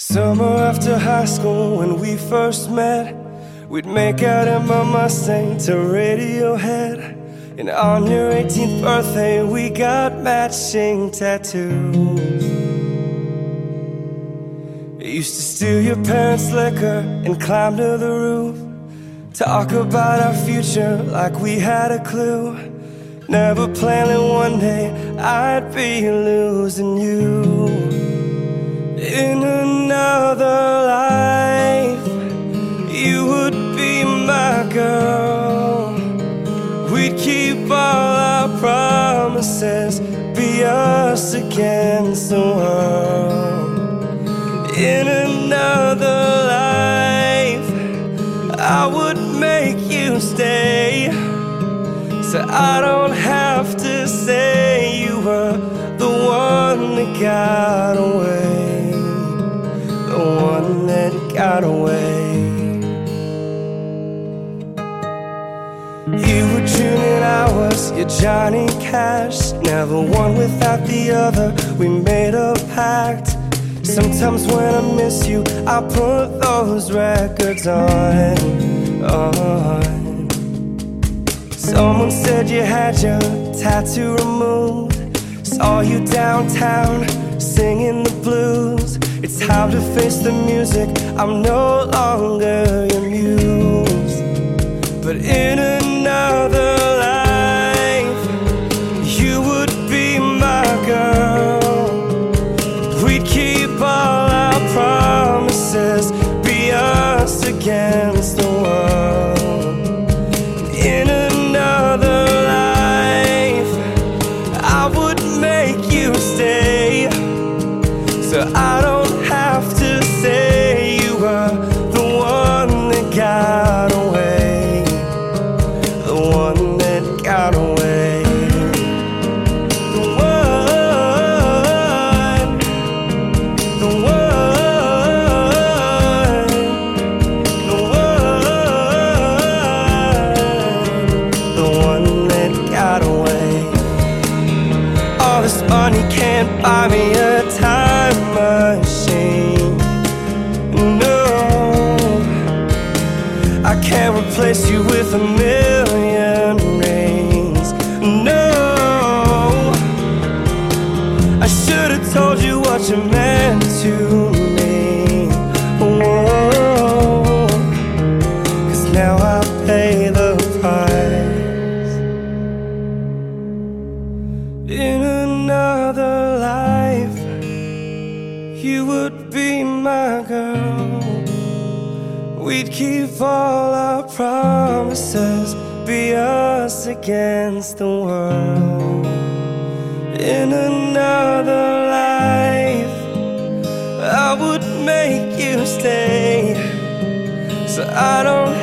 Summer after high school when we first met We'd make out in my Mustang to Radiohead. And on your 18th birthday we got matching tattoos. I used to steal your parents' liquor and climb to the roof. Talk about our future like we had a clue. Never planning one day I'd be losing you in another life, you would be my girl. We'd keep all our promises, be us against the world. In another life, I would make you stay, so I don't have to say you were the one that got away got away. You were June and I was your Johnny Cash. Never one without the other. We made a pact. Sometimes when I miss you, I put those records on. on. Someone said you had your tattoo removed. Saw you downtown singing the blues. It's time to face the music. I'm no longer your muse. But in another life, you would be my girl. We'd keep all our promises, be us against the world. In another life, I would make you stay. So I this money can't buy me a time machine. No, I can't replace you with a million rings. No, I should have told you what you meant to me. You would be my girl. We'd keep all our promises, be us against the world. In another life, I would make you stay, so I don't